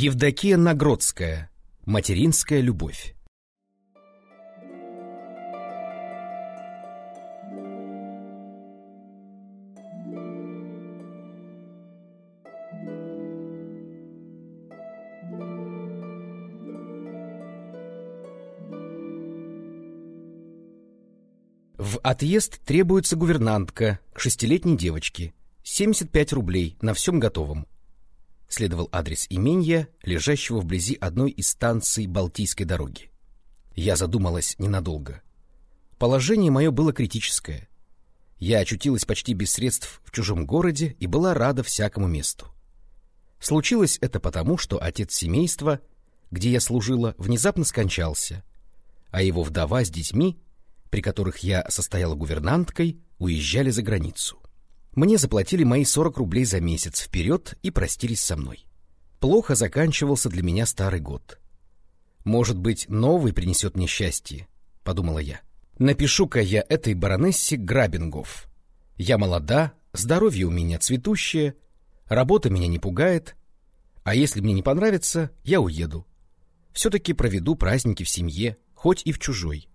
Евдокия Нагродская. Материнская любовь. В отъезд требуется гувернантка к шестилетней девочке. 75 рублей на всем готовом. Следовал адрес имения, лежащего вблизи одной из станций Балтийской дороги. Я задумалась ненадолго. Положение мое было критическое. Я очутилась почти без средств в чужом городе и была рада всякому месту. Случилось это потому, что отец семейства, где я служила, внезапно скончался, а его вдова с детьми, при которых я состояла гувернанткой, уезжали за границу. Мне заплатили мои 40 рублей за месяц вперед и простились со мной. Плохо заканчивался для меня старый год. Может быть, новый принесет мне счастье, — подумала я. Напишу-ка я этой баронессе Грабингов. Я молода, здоровье у меня цветущее, работа меня не пугает, а если мне не понравится, я уеду. Все-таки проведу праздники в семье, хоть и в чужой.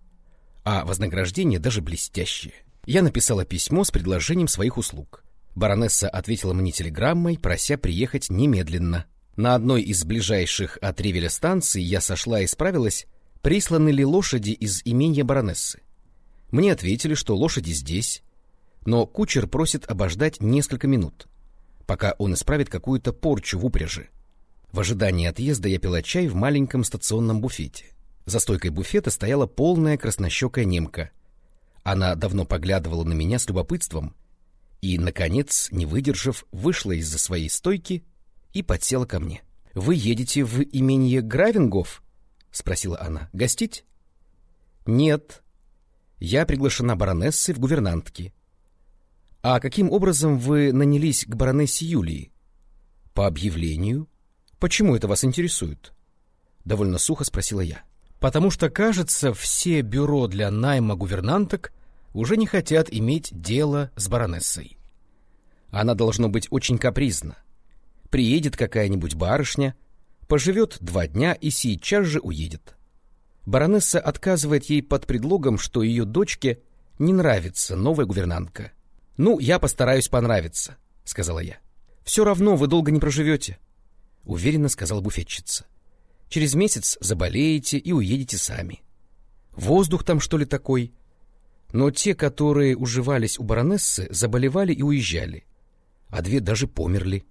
А вознаграждение даже блестящее. Я написала письмо с предложением своих услуг. Баронесса ответила мне телеграммой, прося приехать немедленно. На одной из ближайших от Ревеля станций я сошла и справилась, присланы ли лошади из имения баронессы. Мне ответили, что лошади здесь, но кучер просит обождать несколько минут, пока он исправит какую-то порчу в упряжи. В ожидании отъезда я пила чай в маленьком стационном буфете. За стойкой буфета стояла полная краснощекая немка — она давно поглядывала на меня с любопытством и, наконец, не выдержав, вышла из-за своей стойки и подсела ко мне. — Вы едете в имение Гравингов? — спросила она. — Гостить? — Нет. Я приглашена баронессой в гувернантки. — А каким образом вы нанялись к баронессе Юлии? — По объявлению. — Почему это вас интересует? — довольно сухо спросила я. — потому что, кажется, все бюро для найма гувернанток уже не хотят иметь дело с баронессой. Она должно быть очень капризна. Приедет какая-нибудь барышня, поживет два дня и сейчас же уедет. Баронесса отказывает ей под предлогом, что ее дочке не нравится новая гувернантка. «Ну, я постараюсь понравиться», — сказала я. «Все равно вы долго не проживете», — уверенно сказала буфетчица. Через месяц заболеете и уедете сами. Воздух там, что ли, такой? Но те, которые уживались у баронессы, заболевали и уезжали. А две даже померли.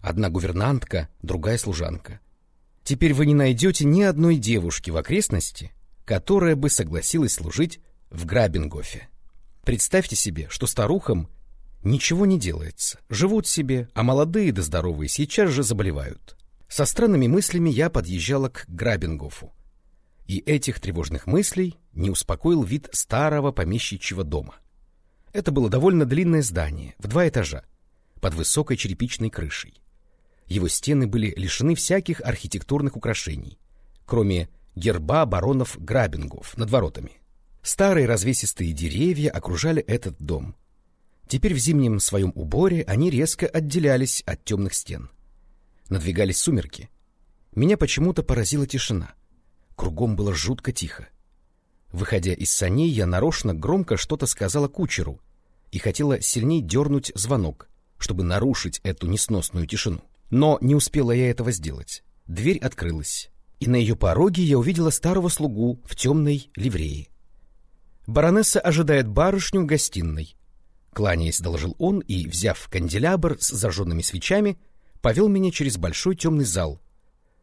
Одна гувернантка, другая служанка. Теперь вы не найдете ни одной девушки в окрестности, которая бы согласилась служить в Грабингофе. Представьте себе, что старухам ничего не делается, живут себе, а молодые да здоровые сейчас же заболевают. Со странными мыслями я подъезжала к Грабингофу. И этих тревожных мыслей не успокоил вид старого помещичьего дома. Это было довольно длинное здание, в два этажа, под высокой черепичной крышей. Его стены были лишены всяких архитектурных украшений, кроме герба баронов Грабингов над воротами. Старые развесистые деревья окружали этот дом. Теперь в зимнем своем уборе они резко отделялись от темных стен — Надвигались сумерки. Меня почему-то поразила тишина. Кругом было жутко тихо. Выходя из саней, я нарочно громко что-то сказала кучеру и хотела сильней дернуть звонок, чтобы нарушить эту несносную тишину. Но не успела я этого сделать. Дверь открылась, и на ее пороге я увидела старого слугу в темной ливреи. «Баронесса ожидает барышню в гостиной», — кланяясь, доложил он и, взяв канделябр с зажженными свечами, — повел меня через большой темный зал,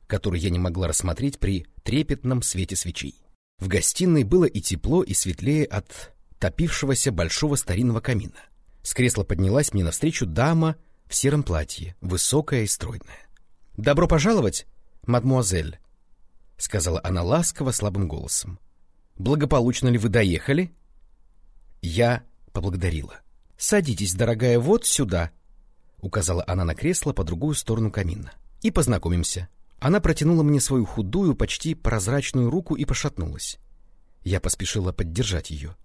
который я не могла рассмотреть при трепетном свете свечей. В гостиной было и тепло, и светлее от топившегося большого старинного камина. С кресла поднялась мне навстречу дама в сером платье, высокая и стройная. — Добро пожаловать, мадмуазель, — сказала она ласково, слабым голосом. — Благополучно ли вы доехали? Я поблагодарила. — Садитесь, дорогая, вот сюда, — указала она на кресло по другую сторону камина. — И познакомимся. Она протянула мне свою худую, почти прозрачную руку и пошатнулась. Я поспешила поддержать ее.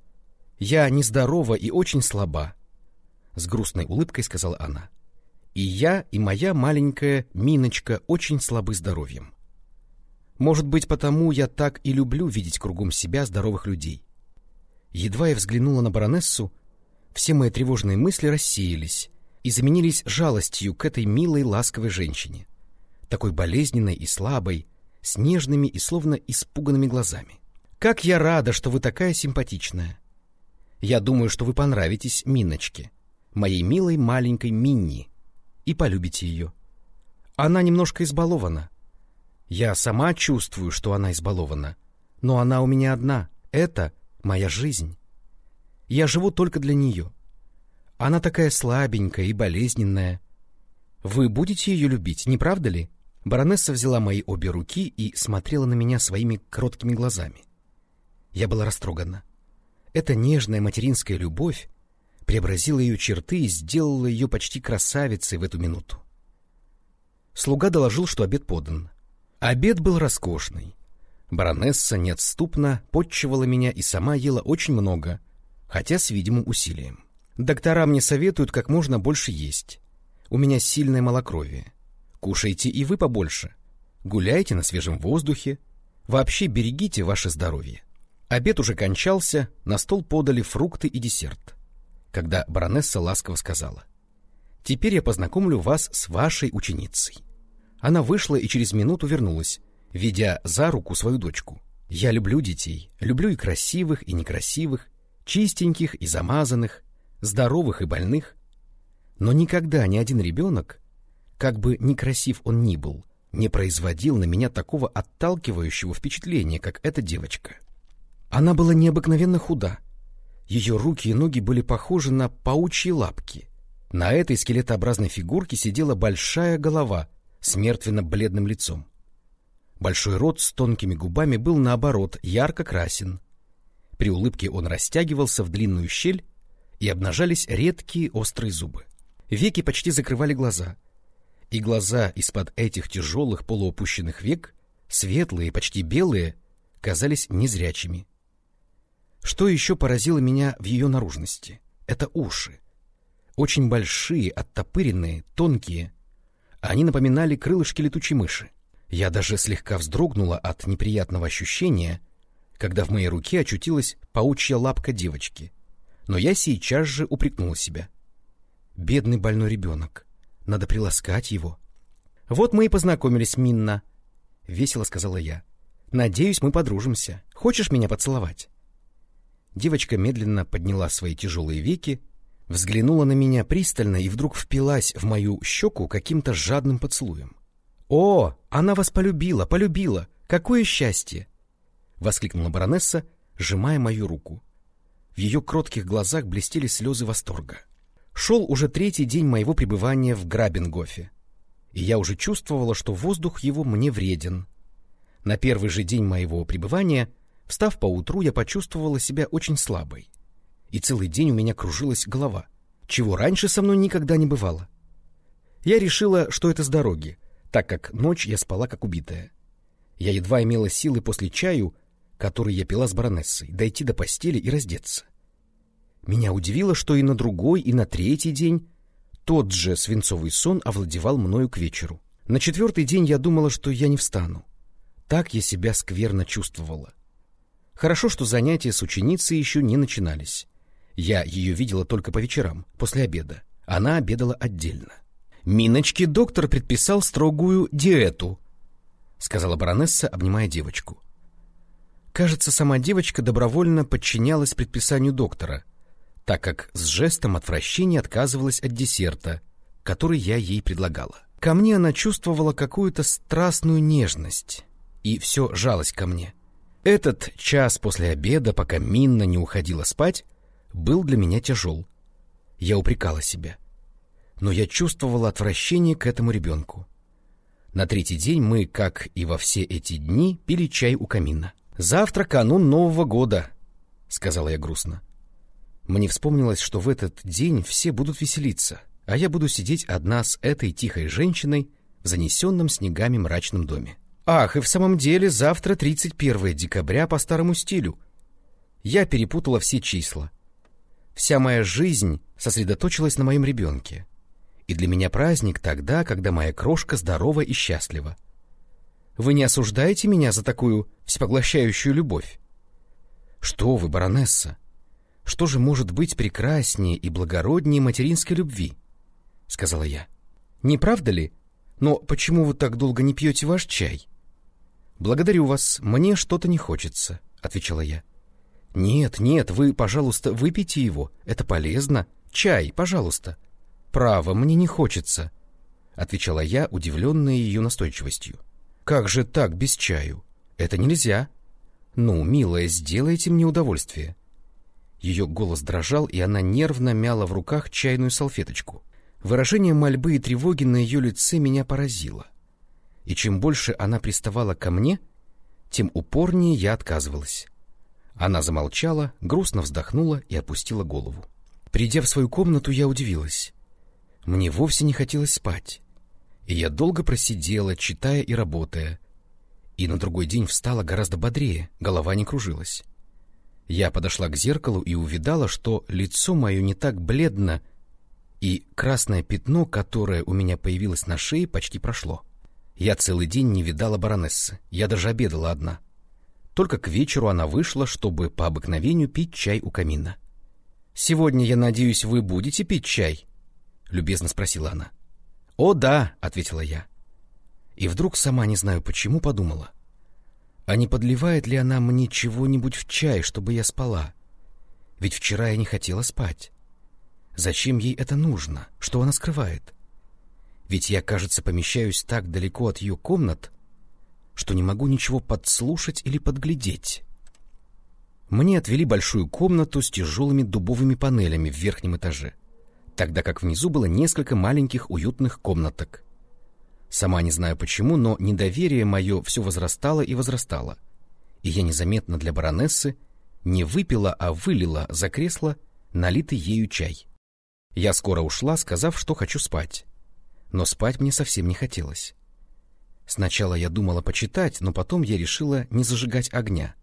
— Я нездорова и очень слаба, — с грустной улыбкой сказала она. — И я, и моя маленькая Миночка очень слабы здоровьем. Может быть, потому я так и люблю видеть кругом себя здоровых людей. Едва я взглянула на баронессу, все мои тревожные мысли рассеялись и заменились жалостью к этой милой ласковой женщине, такой болезненной и слабой, с нежными и словно испуганными глазами. «Как я рада, что вы такая симпатичная! Я думаю, что вы понравитесь Миночке, моей милой маленькой Минни, и полюбите ее. Она немножко избалована. Я сама чувствую, что она избалована, но она у меня одна. Это моя жизнь. Я живу только для нее. Она такая слабенькая и болезненная. Вы будете ее любить, не правда ли?» Баронесса взяла мои обе руки и смотрела на меня своими кроткими глазами. Я была растрогана. Эта нежная материнская любовь преобразила ее черты и сделала ее почти красавицей в эту минуту. Слуга доложил, что обед подан. Обед был роскошный. Баронесса неотступно подчивала меня и сама ела очень много, хотя с видимым усилием. Доктора мне советуют как можно больше есть. У меня сильное малокровие. Кушайте и вы побольше. Гуляйте на свежем воздухе. Вообще берегите ваше здоровье. Обед уже кончался, на стол подали фрукты и десерт. Когда баронесса ласково сказала, «Теперь я познакомлю вас с вашей ученицей». Она вышла и через минуту вернулась, ведя за руку свою дочку. «Я люблю детей, люблю и красивых, и некрасивых, чистеньких и замазанных, здоровых и больных. Но никогда ни один ребенок как бы некрасив он ни был, не производил на меня такого отталкивающего впечатления, как эта девочка. Она была необыкновенно худа. Ее руки и ноги были похожи на паучьи лапки. На этой скелетообразной фигурке сидела большая голова с мертвенно-бледным лицом. Большой рот с тонкими губами был, наоборот, ярко красен. При улыбке он растягивался в длинную щель, и обнажались редкие острые зубы. Веки почти закрывали глаза — и глаза из-под этих тяжелых полуопущенных век, светлые, почти белые, казались незрячими. Что еще поразило меня в ее наружности? Это уши. Очень большие, оттопыренные, тонкие. Они напоминали крылышки летучей мыши. Я даже слегка вздрогнула от неприятного ощущения, когда в моей руке очутилась паучья лапка девочки. Но я сейчас же упрекнула себя. Бедный больной ребенок. Надо приласкать его. Вот мы и познакомились, Минна, — весело сказала я. Надеюсь, мы подружимся. Хочешь меня поцеловать? Девочка медленно подняла свои тяжелые веки, взглянула на меня пристально и вдруг впилась в мою щеку каким-то жадным поцелуем. «О, она вас полюбила, полюбила! Какое счастье!» — воскликнула баронесса, сжимая мою руку. В ее кротких глазах блестели слезы восторга. Шел уже третий день моего пребывания в Грабингофе, и я уже чувствовала, что воздух его мне вреден. На первый же день моего пребывания, встав поутру, я почувствовала себя очень слабой, и целый день у меня кружилась голова, чего раньше со мной никогда не бывало. Я решила, что это с дороги, так как ночь я спала как убитая. Я едва имела силы после чаю, который я пила с баронессой, дойти до постели и раздеться. Меня удивило, что и на другой, и на третий день тот же свинцовый сон овладевал мною к вечеру. На четвертый день я думала, что я не встану. Так я себя скверно чувствовала. Хорошо, что занятия с ученицей еще не начинались. Я ее видела только по вечерам, после обеда. Она обедала отдельно. «Миночке доктор предписал строгую диету», — сказала баронесса, обнимая девочку. Кажется, сама девочка добровольно подчинялась предписанию доктора — так как с жестом отвращения отказывалась от десерта, который я ей предлагала. Ко мне она чувствовала какую-то страстную нежность и все жалость ко мне. Этот час после обеда, пока Минна не уходила спать, был для меня тяжел. Я упрекала себя. Но я чувствовала отвращение к этому ребенку. На третий день мы, как и во все эти дни, пили чай у камина. «Завтра канун Нового года», — сказала я грустно. Мне вспомнилось, что в этот день все будут веселиться, а я буду сидеть одна с этой тихой женщиной в занесенном снегами мрачном доме. Ах, и в самом деле завтра 31 декабря по старому стилю. Я перепутала все числа. Вся моя жизнь сосредоточилась на моем ребенке. И для меня праздник тогда, когда моя крошка здорова и счастлива. Вы не осуждаете меня за такую всепоглощающую любовь? Что вы, баронесса? Что же может быть прекраснее и благороднее материнской любви? — сказала я. — Не правда ли? Но почему вы так долго не пьете ваш чай? — Благодарю вас, мне что-то не хочется, — отвечала я. — Нет, нет, вы, пожалуйста, выпейте его, это полезно. Чай, пожалуйста. — Право, мне не хочется, — отвечала я, удивленная ее настойчивостью. — Как же так без чаю? Это нельзя. Ну, милая, сделайте мне удовольствие. Ее голос дрожал, и она нервно мяла в руках чайную салфеточку. Выражение мольбы и тревоги на ее лице меня поразило. И чем больше она приставала ко мне, тем упорнее я отказывалась. Она замолчала, грустно вздохнула и опустила голову. Придя в свою комнату, я удивилась. Мне вовсе не хотелось спать. И я долго просидела, читая и работая. И на другой день встала гораздо бодрее, голова не кружилась. Я подошла к зеркалу и увидала, что лицо мое не так бледно, и красное пятно, которое у меня появилось на шее, почти прошло. Я целый день не видала баронессы, я даже обедала одна. Только к вечеру она вышла, чтобы по обыкновению пить чай у камина. «Сегодня, я надеюсь, вы будете пить чай?» — любезно спросила она. «О, да», — ответила я. И вдруг, сама не знаю почему, подумала. А не подливает ли она мне чего-нибудь в чай, чтобы я спала? Ведь вчера я не хотела спать. Зачем ей это нужно? Что она скрывает? Ведь я, кажется, помещаюсь так далеко от ее комнат, что не могу ничего подслушать или подглядеть. Мне отвели большую комнату с тяжелыми дубовыми панелями в верхнем этаже, тогда как внизу было несколько маленьких уютных комнаток. Сама не знаю почему, но недоверие мое все возрастало и возрастало, и я незаметно для баронессы не выпила, а вылила за кресло налитый ею чай. Я скоро ушла, сказав, что хочу спать. Но спать мне совсем не хотелось. Сначала я думала почитать, но потом я решила не зажигать огня,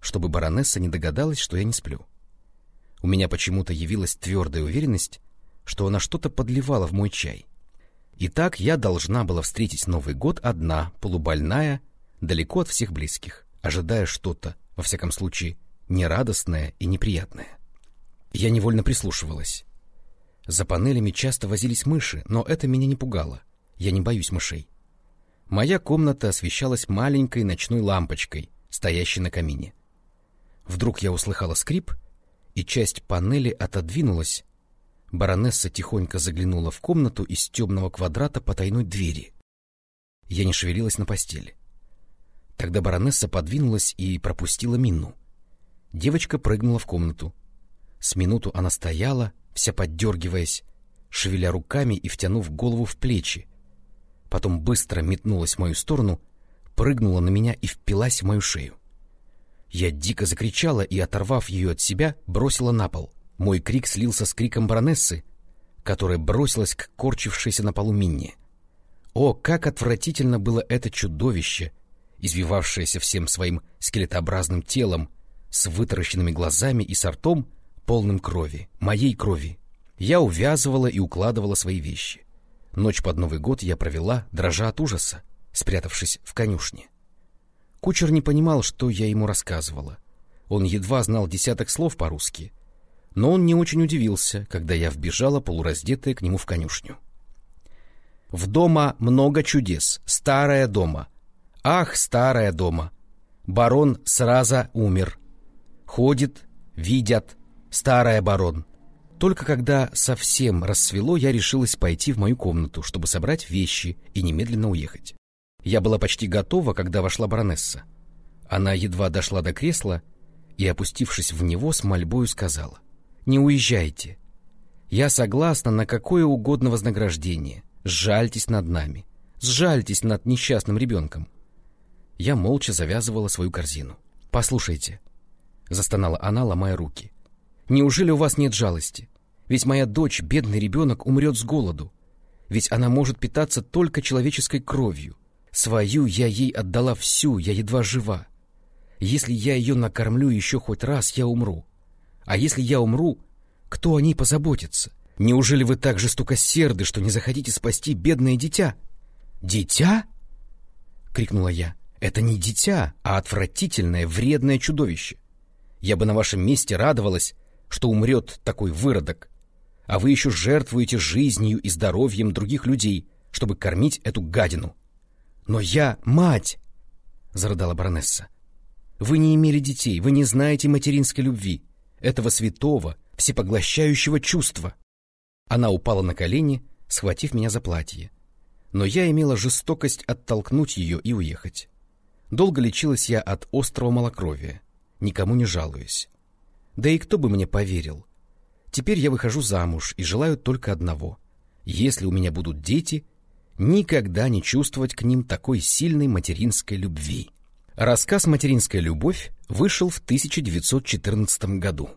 чтобы баронесса не догадалась, что я не сплю. У меня почему-то явилась твердая уверенность, что она что-то подливала в мой чай. И так я должна была встретить Новый год одна, полубольная, далеко от всех близких, ожидая что-то, во всяком случае, нерадостное и неприятное. Я невольно прислушивалась. За панелями часто возились мыши, но это меня не пугало. Я не боюсь мышей. Моя комната освещалась маленькой ночной лампочкой, стоящей на камине. Вдруг я услыхала скрип, и часть панели отодвинулась. Баронесса тихонько заглянула в комнату из темного квадрата потайной двери. Я не шевелилась на постели. Тогда баронесса подвинулась и пропустила Минну. Девочка прыгнула в комнату. С минуту она стояла, вся поддергиваясь, шевеля руками и втянув голову в плечи. Потом быстро метнулась в мою сторону, прыгнула на меня и впилась в мою шею. Я дико закричала и, оторвав ее от себя, бросила на пол. Мой крик слился с криком баронессы, которая бросилась к корчившейся на полу Минне. О, как отвратительно было это чудовище, извивавшееся всем своим скелетообразным телом, с вытаращенными глазами и с ртом, полным крови, моей крови. Я увязывала и укладывала свои вещи. Ночь под Новый год я провела, дрожа от ужаса, спрятавшись в конюшне. Кучер не понимал, что я ему рассказывала. Он едва знал десяток слов по-русски, но он не очень удивился, когда я вбежала полураздетая к нему в конюшню. В дома много чудес, старая дома. Ах, старая дома! Барон сразу умер. Ходит, видят, старая барон. Только когда совсем рассвело, я решилась пойти в мою комнату, чтобы собрать вещи и немедленно уехать. Я была почти готова, когда вошла баронесса. Она едва дошла до кресла и, опустившись в него, с мольбою сказала. «Не уезжайте. Я согласна на какое угодно вознаграждение. Сжальтесь над нами. Сжальтесь над несчастным ребенком». Я молча завязывала свою корзину. «Послушайте», — застонала она, ломая руки. Неужели у вас нет жалости? Ведь моя дочь, бедный ребенок, умрет с голоду. Ведь она может питаться только человеческой кровью. Свою я ей отдала всю, я едва жива. Если я ее накормлю еще хоть раз, я умру. А если я умру, кто о ней позаботится? Неужели вы так жестокосерды, что не захотите спасти бедное дитя? Дитя? крикнула я. Это не дитя, а отвратительное, вредное чудовище. Я бы на вашем месте радовалась, что умрет такой выродок, а вы еще жертвуете жизнью и здоровьем других людей, чтобы кормить эту гадину. Но я мать, зарыдала баронесса. Вы не имели детей, вы не знаете материнской любви, этого святого, всепоглощающего чувства. Она упала на колени, схватив меня за платье. Но я имела жестокость оттолкнуть ее и уехать. Долго лечилась я от острого малокровия, никому не жалуюсь. Да и кто бы мне поверил? Теперь я выхожу замуж и желаю только одного. Если у меня будут дети, никогда не чувствовать к ним такой сильной материнской любви. Рассказ «Материнская любовь» вышел в 1914 году.